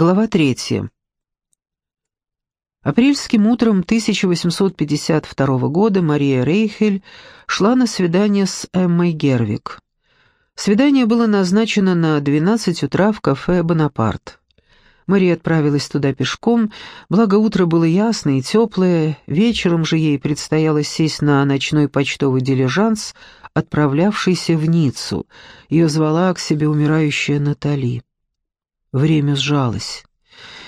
Глава третья. Апрельским утром 1852 года Мария Рейхель шла на свидание с Эммой Гервик. Свидание было назначено на 12 утра в кафе «Бонапарт». Мария отправилась туда пешком, благо утро было ясное и теплое, вечером же ей предстояло сесть на ночной почтовый дилижанс, отправлявшийся в Ниццу. Ее звала к себе умирающая Натали. Время сжалось.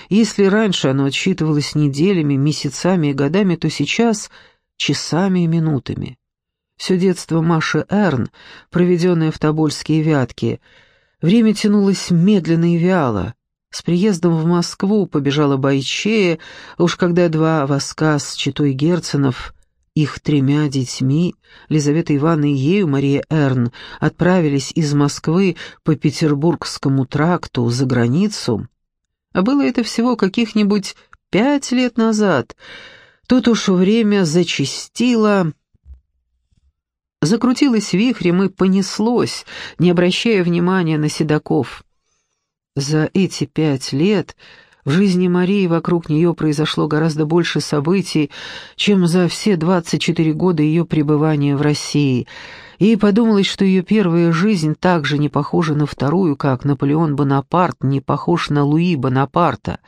Если раньше оно отсчитывалось неделями, месяцами и годами, то сейчас — часами и минутами. Все детство Маши Эрн, проведенное в Тобольские вятки, время тянулось медленно и вяло. С приездом в Москву побежала Байчея, уж когда два воска с читой Герценов их тремя детьми, Лизавета Ивановна и ею, Мария Эрн, отправились из Москвы по Петербургскому тракту за границу, а было это всего каких-нибудь пять лет назад, тут уж время зачастило, закрутилось вихрем и понеслось, не обращая внимания на седаков. За эти пять лет в жизни Марии вокруг нее произошло гораздо больше событий, чем за все 24 года ее пребывания в России. Ей подумалось, что ее первая жизнь так же не похожа на вторую, как Наполеон Бонапарт не похож на Луи Бонапарта,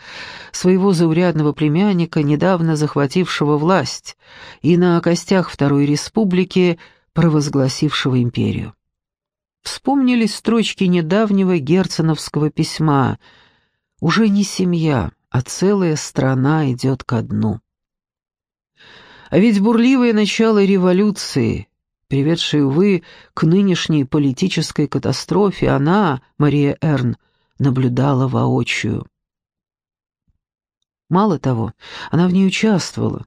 своего заурядного племянника, недавно захватившего власть, и на костях Второй Республики, провозгласившего империю. Вспомнились строчки недавнего герценовского письма — уже не семья, а целая страна идет ко дну. А ведь бурливое начало революции, приведшей, увы, к нынешней политической катастрофе, она, Мария Эрн, наблюдала воочию. Мало того, она в ней участвовала.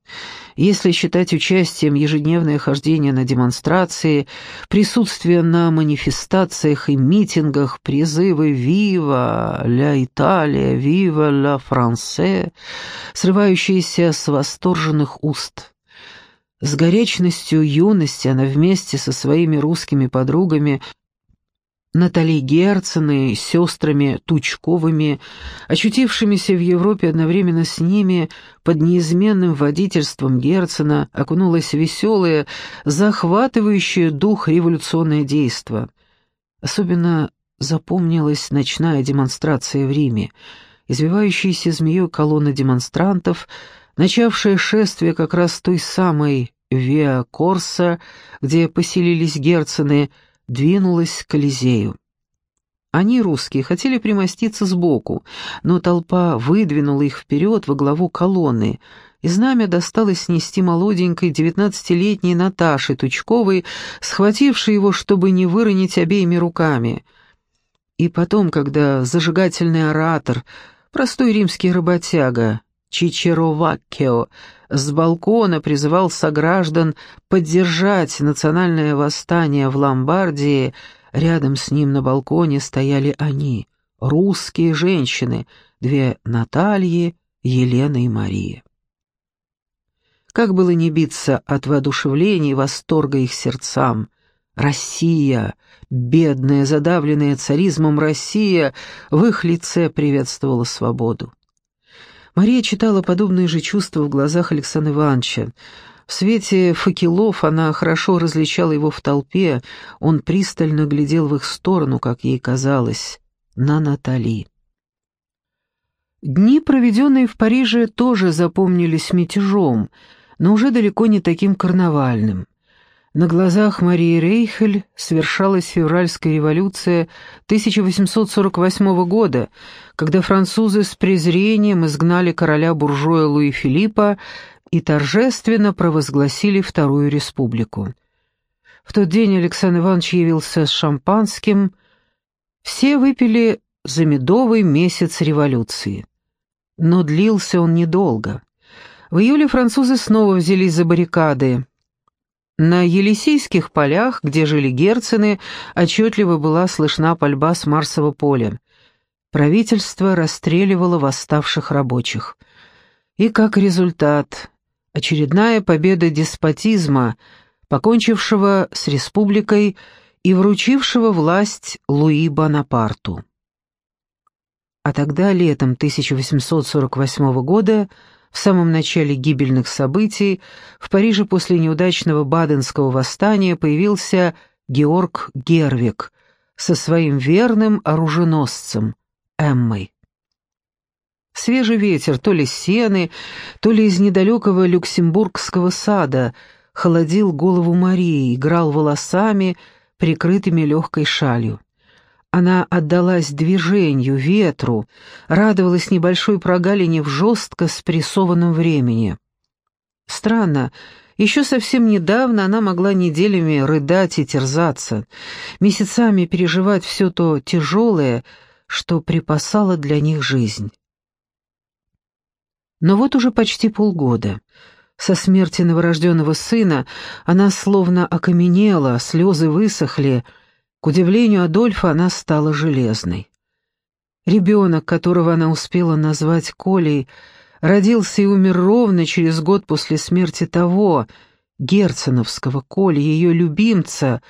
Если считать участием ежедневное хождение на демонстрации, присутствие на манифестациях и митингах, призывы «Вива ля Италия», «Вива ля Франсе», срывающиеся с восторженных уст. С горячностью юности она вместе со своими русскими подругами Натали Герцены, сестрами Тучковыми, очутившимися в Европе одновременно с ними, под неизменным водительством Герцена окунулось веселое, захватывающее дух революционное действо. Особенно запомнилась ночная демонстрация в Риме, извивающаяся змеей колонна демонстрантов, начавшая шествие как раз той самой Виа Корса, где поселились Герцены, двинулась к Колизею. Они, русские, хотели примоститься сбоку, но толпа выдвинула их вперед во главу колонны, и знамя досталось снести молоденькой девятнадцатилетней Наташе Тучковой, схватившей его, чтобы не выронить обеими руками. И потом, когда зажигательный оратор, простой римский работяга, Чичероваккео, с балкона призывал сограждан поддержать национальное восстание в Ломбардии, рядом с ним на балконе стояли они, русские женщины, две Натальи, Елена и Мария. Как было не биться от воодушевления и восторга их сердцам, Россия, бедная, задавленная царизмом Россия, в их лице приветствовала свободу. Мария читала подобные же чувства в глазах Александра Ивановича. В свете факелов она хорошо различала его в толпе, он пристально глядел в их сторону, как ей казалось, на Натали. Дни, проведенные в Париже, тоже запомнились мятежом, но уже далеко не таким карнавальным. На глазах Марии Рейхель совершалась февральская революция 1848 года, когда французы с презрением изгнали короля-буржуя Луи Филиппа и торжественно провозгласили Вторую Республику. В тот день Александр Иванович явился с шампанским. Все выпили за медовый месяц революции. Но длился он недолго. В июле французы снова взялись за баррикады. На Елисейских полях, где жили герцены, отчетливо была слышна пальба с Марсового поля. Правительство расстреливало восставших рабочих. И как результат, очередная победа деспотизма, покончившего с республикой и вручившего власть Луи Бонапарту. А тогда, летом 1848 года, в самом начале гибельных событий, в Париже после неудачного Баденского восстания появился Георг Гервик со своим верным оруженосцем Эммой. Свежий ветер то ли с сены, то ли из недалекого люксембургского сада холодил голову Марии, играл волосами, прикрытыми легкой шалью. Она отдалась движению, ветру, радовалась небольшой прогалине в жестко спрессованном времени. Странно, еще совсем недавно она могла неделями рыдать и терзаться, месяцами переживать все то тяжелое, что припасала для них жизнь. Но вот уже почти полгода. Со смерти новорожденного сына она словно окаменела, слезы высохли. К удивлению Адольфа она стала железной. Ребенок, которого она успела назвать Колей, родился и умер ровно через год после смерти того, герценовского Коли, ее любимца,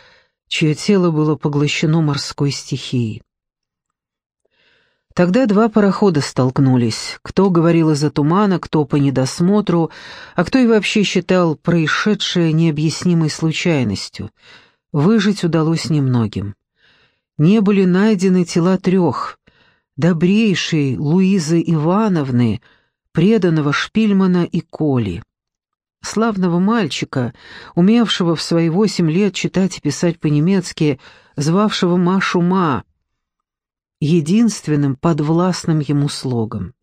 чье тело было поглощено морской стихией. Тогда два парохода столкнулись. Кто говорил из-за тумана, кто по недосмотру, а кто и вообще считал происшедшее необъяснимой случайностью. Выжить удалось немногим. Не были найдены тела трех. Добрейшей Луизы Ивановны, преданного Шпильмана и Коли. Славного мальчика, умевшего в свои восемь лет читать и писать по-немецки, звавшего Машу Ма, единственным подвластным ему слогом.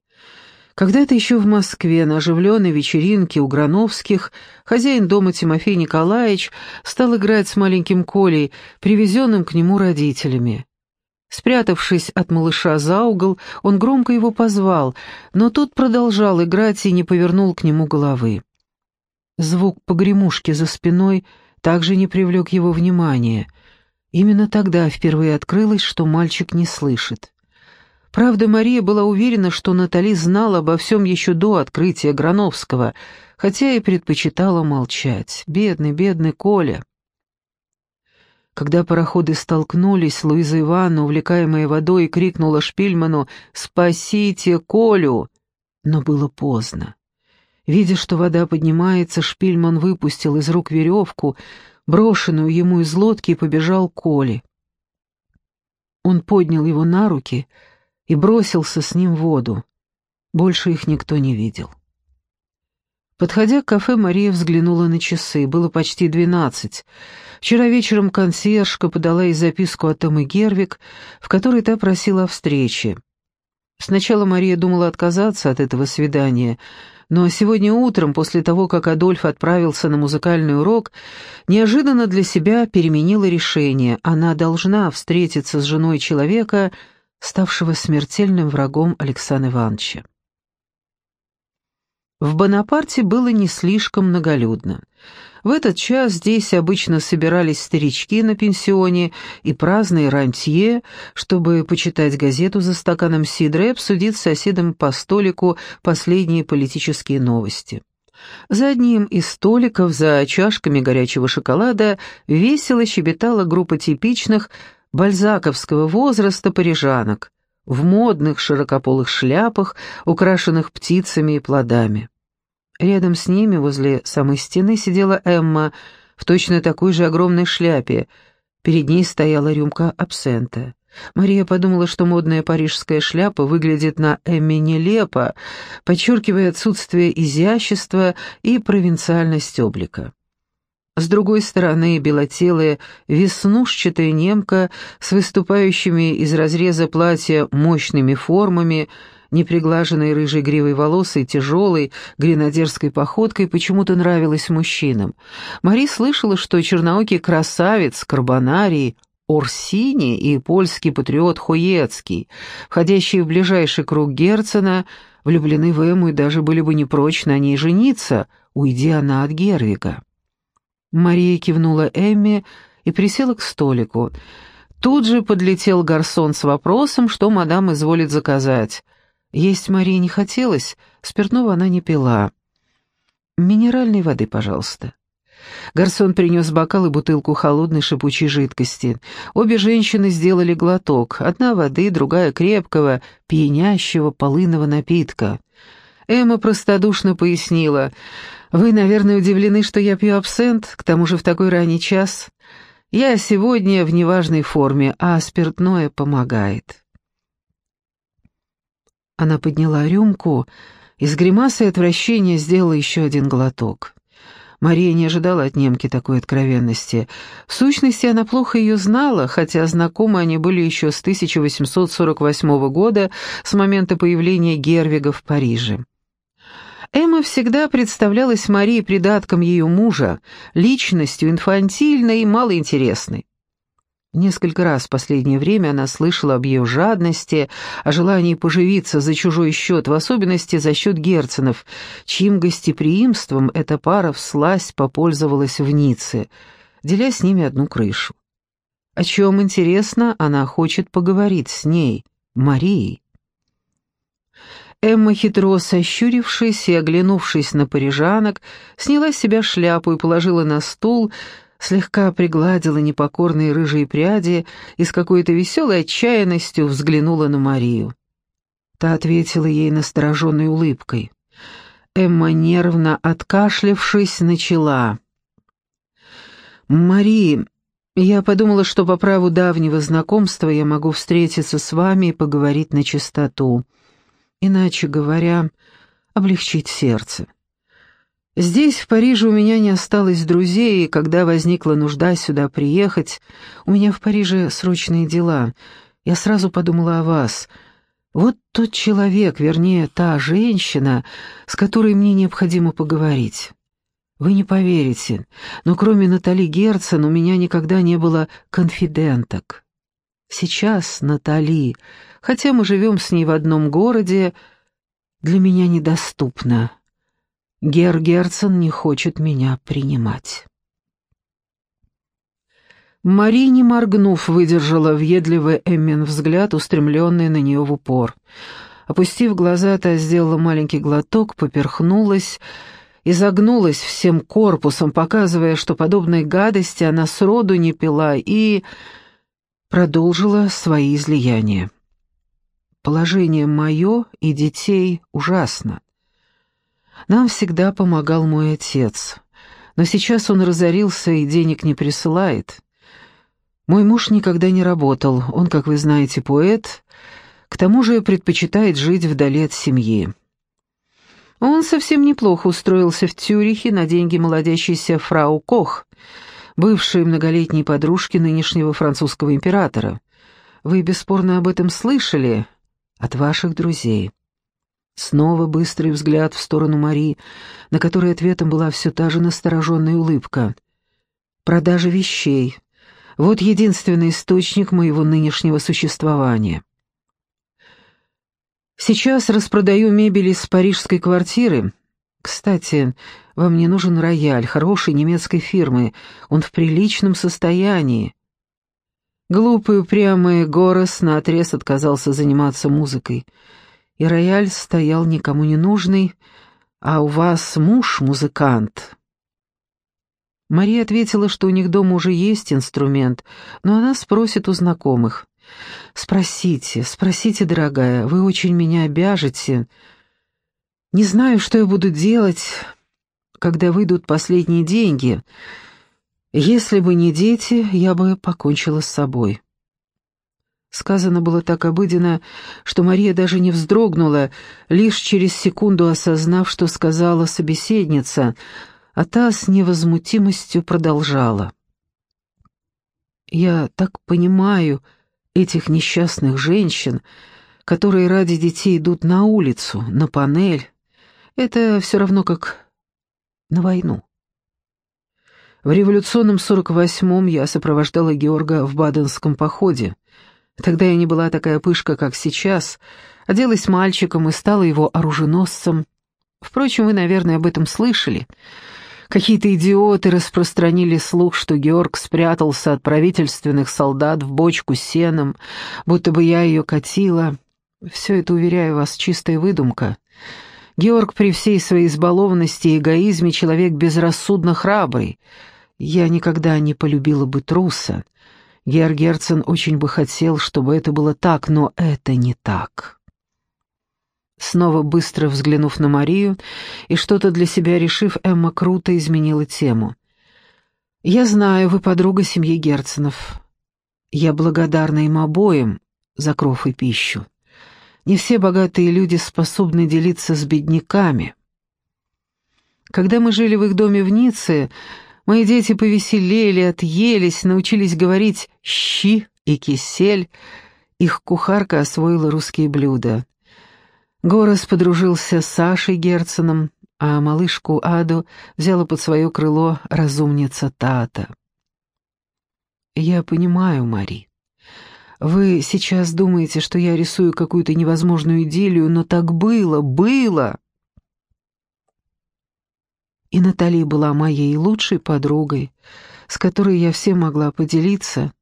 Когда-то еще в Москве на оживленной вечеринке у Грановских хозяин дома Тимофей Николаевич стал играть с маленьким Колей, привезенным к нему родителями. Спрятавшись от малыша за угол, он громко его позвал, но тот продолжал играть и не повернул к нему головы. Звук погремушки за спиной также не привлек его внимания — Именно тогда впервые открылось, что мальчик не слышит. Правда, Мария была уверена, что Натали знала обо всем еще до открытия Грановского, хотя и предпочитала молчать. Бедный, бедный Коля. Когда пароходы столкнулись, Луиза Ивановна, увлекаемая водой, крикнула Шпильману «Спасите Колю!» Но было поздно. Видя, что вода поднимается, Шпильман выпустил из рук веревку, брошенную ему из лодки, и побежал к Коле. Он поднял его на руки и бросился с ним в воду. Больше их никто не видел. Подходя к кафе, Мария взглянула на часы. Было почти двенадцать. Вчера вечером консьержка подала ей записку от Эммы Гервик, в которой та просила о встрече. Сначала Мария думала отказаться от этого свидания, но сегодня утром, после того, как Адольф отправился на музыкальный урок, неожиданно для себя переменила решение. Она должна встретиться с женой человека, ставшего смертельным врагом Александра Ивановича. В Бонапарте было не слишком многолюдно. В этот час здесь обычно собирались старички на пенсионе и праздные рантье, чтобы почитать газету за стаканом сидра и обсудить с соседом по столику последние политические новости. За одним из столиков, за чашками горячего шоколада, весело щебетала группа типичных бальзаковского возраста парижанок в модных широкополых шляпах, украшенных птицами и плодами. Рядом с ними, возле самой стены, сидела Эмма в точно такой же огромной шляпе. Перед ней стояла рюмка абсента. Мария подумала, что модная парижская шляпа выглядит на Эмме нелепо, подчеркивая отсутствие изящества и провинциальность облика. С другой стороны, белотелая, веснушчатая немка с выступающими из разреза платья мощными формами — неприглаженной рыжей гривой волос и тяжелой гренадерской походкой почему-то нравилась мужчинам. Мари слышала, что черноокий красавец Карбонарий Орсини и польский патриот Хуецкий, входящие в ближайший круг Герцена, влюблены в Эму и даже были бы не прочь на ней жениться, уйди она от Гервига. Мария кивнула Эмме и присела к столику. Тут же подлетел гарсон с вопросом, что мадам изволит заказать. Есть Марии не хотелось, спиртного она не пила. «Минеральной воды, пожалуйста». Гарсон принес бокал и бутылку холодной шипучей жидкости. Обе женщины сделали глоток, одна воды, другая крепкого, пьянящего полынного напитка. Эмма простодушно пояснила, «Вы, наверное, удивлены, что я пью абсент, к тому же в такой ранний час. Я сегодня в неважной форме, а спиртное помогает». Она подняла рюмку и с гримасой отвращения сделала еще один глоток. Мария не ожидала от немки такой откровенности. В сущности, она плохо ее знала, хотя знакомы они были еще с 1848 года, с момента появления Гервига в Париже. Эмма всегда представлялась Марии придатком ее мужа, личностью инфантильной и малоинтересной. Несколько раз в последнее время она слышала об ее жадности, о желании поживиться за чужой счет, в особенности за счет Герценов, чьим гостеприимством эта пара всласть попользовалась в Ницце, деля с ними одну крышу. О чем, интересно, она хочет поговорить с ней, Марией. Эмма, хитро сощурившись и оглянувшись на парижанок, сняла с себя шляпу и положила на стул, слегка пригладила непокорные рыжие пряди и с какой-то веселой отчаянностью взглянула на Марию. Та ответила ей настороженной улыбкой. Эмма, нервно откашлявшись, начала. «Мари, я подумала, что по праву давнего знакомства я могу встретиться с вами и поговорить на чистоту. Иначе говоря, облегчить сердце». Здесь, в Париже, у меня не осталось друзей, и когда возникла нужда сюда приехать, у меня в Париже срочные дела. Я сразу подумала о вас. Вот тот человек, вернее, та женщина, с которой мне необходимо поговорить. Вы не поверите, но кроме Натали Герцен у меня никогда не было конфиденток. Сейчас Натали, хотя мы живем с ней в одном городе, для меня недоступна. Гер Герцен не хочет меня принимать. Мари, не моргнув, выдержала въедливый Эммин взгляд, устремленный на нее в упор. Опустив глаза, та сделала маленький глоток, поперхнулась и загнулась всем корпусом, показывая, что подобной гадости она сроду не пила, и продолжила свои излияния. «Положение мое и детей ужасно. Нам всегда помогал мой отец, но сейчас он разорился и денег не присылает. Мой муж никогда не работал, он, как вы знаете, поэт, к тому же предпочитает жить вдали от семьи. Он совсем неплохо устроился в Тюрихе на деньги молодящейся фрау Кох, бывшей многолетней подружки нынешнего французского императора. Вы бесспорно об этом слышали от ваших друзей. Снова быстрый взгляд в сторону Мари, на которой ответом была все та же настороженная улыбка. «Продажа вещей. Вот единственный источник моего нынешнего существования». «Сейчас распродаю мебель из парижской квартиры. Кстати, вам не нужен рояль, хорошей немецкой фирмы. Он в приличном состоянии». Глупый упрямый Горос наотрез отказался заниматься музыкой и рояль стоял никому не нужный, а у вас муж музыкант». Мария ответила, что у них дома уже есть инструмент, но она спросит у знакомых. «Спросите, спросите, дорогая, вы очень меня обяжете. Не знаю, что я буду делать, когда выйдут последние деньги. Если бы не дети, я бы покончила с собой». Сказано было так обыденно, что Мария даже не вздрогнула, лишь через секунду осознав, что сказала собеседница, а та с невозмутимостью продолжала. «Я так понимаю этих несчастных женщин, которые ради детей идут на улицу, на панель. Это все равно как на войну». В революционном 48-м я сопровождала Георга в Баденском походе. Тогда я не была такая пышка, как сейчас, оделась мальчиком и стала его оруженосцем. Впрочем, вы, наверное, об этом слышали. Какие-то идиоты распространили слух, что Георг спрятался от правительственных солдат в бочку с сеном, будто бы я ее катила. Все это, уверяю вас, чистая выдумка. Георг при всей своей избалованности и эгоизме человек безрассудно храбрый. Я никогда не полюбила бы труса. Георг Герцен очень бы хотел, чтобы это было так, но это не так. Снова быстро взглянув на Марию и что-то для себя решив, Эмма круто изменила тему. «Я знаю, вы подруга семьи Герценов. Я благодарна им обоим за кров и пищу. Не все богатые люди способны делиться с бедняками. Когда мы жили в их доме в Ницце, мои дети повеселели, отъелись, научились говорить «щи» и «кисель», их кухарка освоила русские блюда. Горос подружился с Сашей Герценом, а малышку Аду взяла под свое крыло разумница Тата. «Я понимаю, Мари. Вы сейчас думаете, что я рисую какую-то невозможную идиллию, но так было, было!» И Натали была моей лучшей подругой, с которой я всем могла поделиться,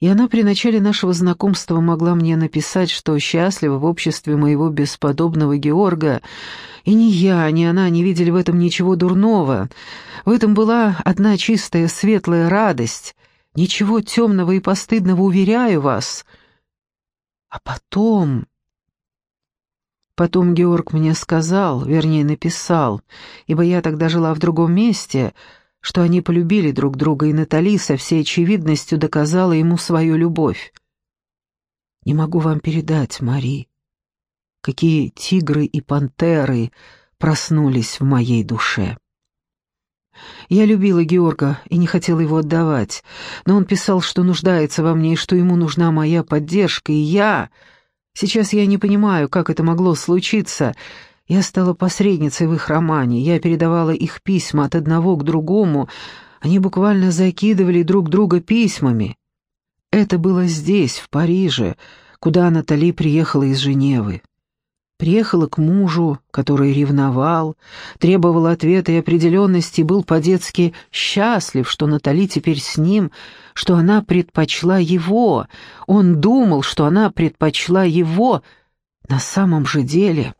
и она при начале нашего знакомства могла мне написать, что счастлива в обществе моего бесподобного Георга, и ни я, ни она не видели в этом ничего дурного. В этом была одна чистая, светлая радость. Ничего темного и постыдного, уверяю вас. А потом... Потом Георг мне сказал, вернее, написал, ибо я тогда жила в другом месте — что они полюбили друг друга, и Натали со всей очевидностью доказала ему свою любовь. «Не могу вам передать, Мари, какие тигры и пантеры проснулись в моей душе». Я любила Георга и не хотела его отдавать, но он писал, что нуждается во мне и что ему нужна моя поддержка, и я... Сейчас я не понимаю, как это могло случиться, — я стала посредницей в их романе, я передавала их письма от одного к другому, они буквально закидывали друг друга письмами. Это было здесь, в Париже, куда Натали приехала из Женевы. Приехала к мужу, который ревновал, требовал ответа и определенности, был по-детски счастлив, что Натали теперь с ним, что она предпочла его. Он думал, что она предпочла его на самом же деле.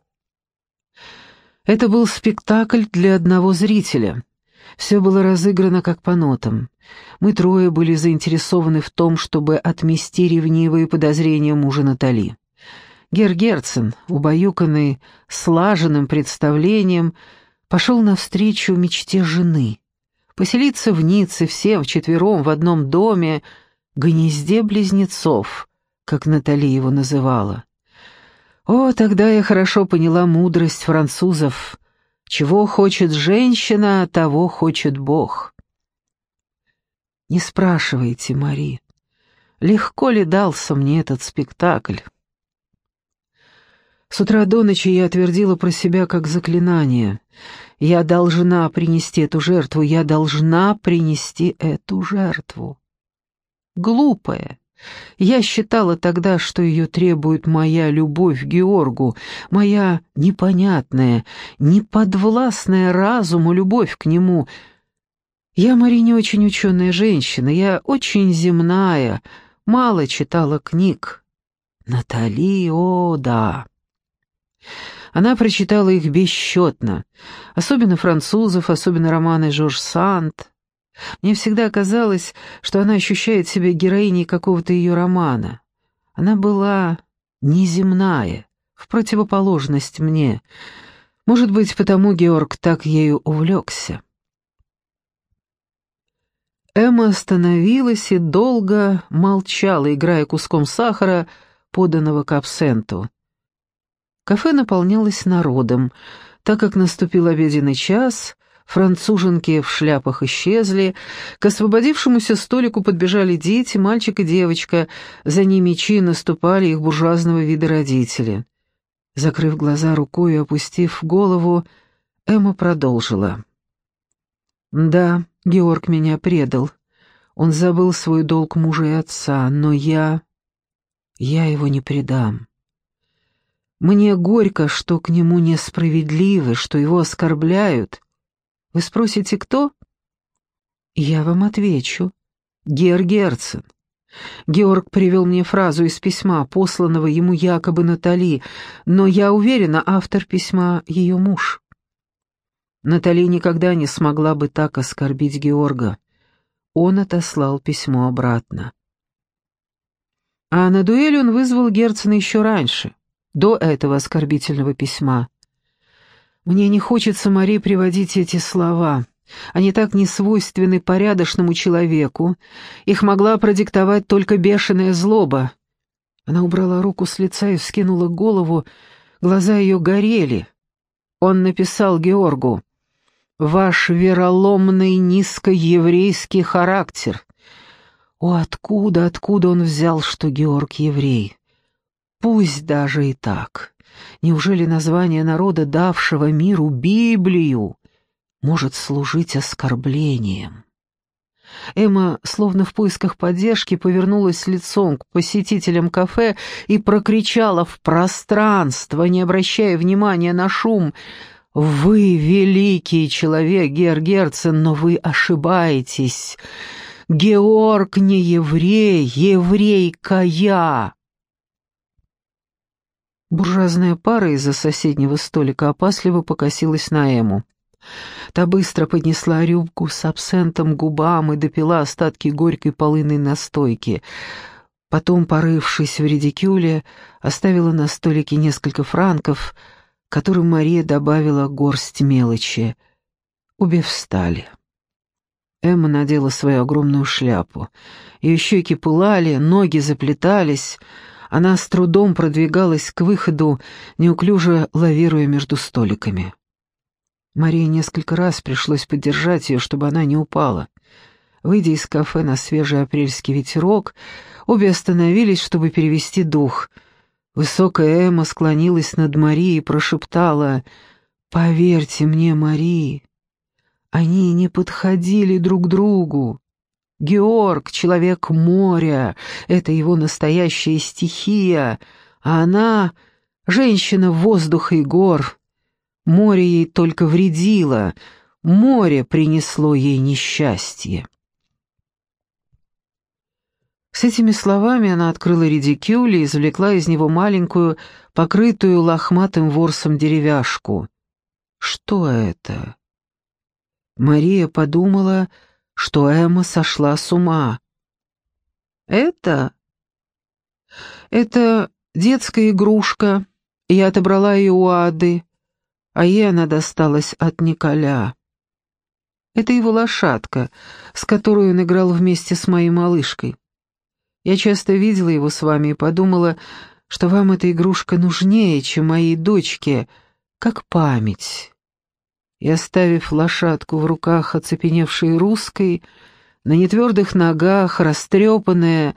Это был спектакль для одного зрителя. Все было разыграно как по нотам. Мы трое были заинтересованы в том, чтобы отмести ревнивые подозрения мужа Натали. Гер Герцен, убаюканный слаженным представлением, пошел навстречу мечте жены. Поселиться в Ницце всем вчетвером в одном доме, гнезде близнецов, как Натали его называла. О, тогда я хорошо поняла мудрость французов. Чего хочет женщина, того хочет Бог. Не спрашивайте, Мари, легко ли дался мне этот спектакль? С утра до ночи я отвердила про себя как заклинание. Я должна принести эту жертву, я должна принести эту жертву. Глупая, я считала тогда, что ее требует моя любовь к Георгу, моя непонятная, неподвластная разуму любовь к нему. Я, Мари, не очень ученая женщина, я очень земная, мало читала книг. Натали, о, да. Она прочитала их бесчетно, особенно французов, особенно романы Жорж Санд. Мне всегда казалось, что она ощущает себя героиней какого-то ее романа. Она была неземная, в противоположность мне. Может быть, потому Георг так ею увлекся. Эмма остановилась и долго молчала, играя куском сахара, поданного к абсенту. Кафе наполнялось народом. Так как наступил обеденный час, Француженки в шляпах исчезли, к освободившемуся столику подбежали дети, мальчик и девочка, за ними чинно наступали их буржуазного вида родители. Закрыв глаза рукой и опустив голову, Эмма продолжила. «Да, Георг меня предал. Он забыл свой долг мужа и отца, но я... я его не предам. Мне горько, что к нему несправедливы, что его оскорбляют, вы спросите, кто? Я вам отвечу. Гер Герцен. Георг привел мне фразу из письма, посланного ему якобы Натали, но я уверена, автор письма — ее муж. Натали никогда не смогла бы так оскорбить Георга. Он отослал письмо обратно. А на дуэль он вызвал Герцена еще раньше, до этого оскорбительного письма. Мне не хочется, Мари, приводить эти слова. Они так не свойственны порядочному человеку. Их могла продиктовать только бешеная злоба. Она убрала руку с лица и вскинула голову. Глаза ее горели. Он написал Георгу. «Ваш вероломный низкоеврейский характер». О, откуда, откуда он взял, что Георг еврей? Пусть даже и так. Неужели название народа, давшего миру Библию, может служить оскорблением. Эмма, словно в поисках поддержки, повернулась лицом к посетителям кафе и прокричала в пространство, не обращая внимания на шум. «Вы великий человек, Гергерцен, но вы ошибаетесь. Георг не еврей, еврейка я!» Буржуазная пара из-за соседнего столика опасливо покосилась на Эму. Та быстро поднесла рюмку с абсентом губам и допила остатки горькой полынной настойки. Потом, порывшись в редикюле, оставила на столике несколько франков, которым Мария добавила горсть мелочи. Обе встали. Эмма надела свою огромную шляпу. Ее щеки пылали, ноги заплетались. Она с трудом продвигалась к выходу, неуклюже лавируя между столиками. Марии несколько раз пришлось поддержать ее, чтобы она не упала. Выйдя из кафе на свежий апрельский ветерок, обе остановились, чтобы перевести дух. Высокая Эмма склонилась над Марией и прошептала «Поверьте мне, Марии, они не подходили друг другу. Георг — человек моря, это его настоящая стихия, а она — женщина воздуха и гор». Море ей только вредило, море принесло ей несчастье. С этими словами она открыла редикюль и извлекла из него маленькую, покрытую лохматым ворсом деревяшку. Что это? Мария подумала, что Эмма сошла с ума. «Это? Это детская игрушка. Я отобрала ее у Ады а ей она досталась от Николя. Это его лошадка, с которой он играл вместе с моей малышкой. Я часто видела его с вами и подумала, что вам эта игрушка нужнее, чем моей дочке, как память. И оставив лошадку в руках оцепеневшей русской, на нетвердых ногах, растрепанная,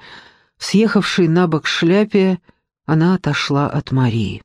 съехавшей на бок шляпе, она отошла от Марии.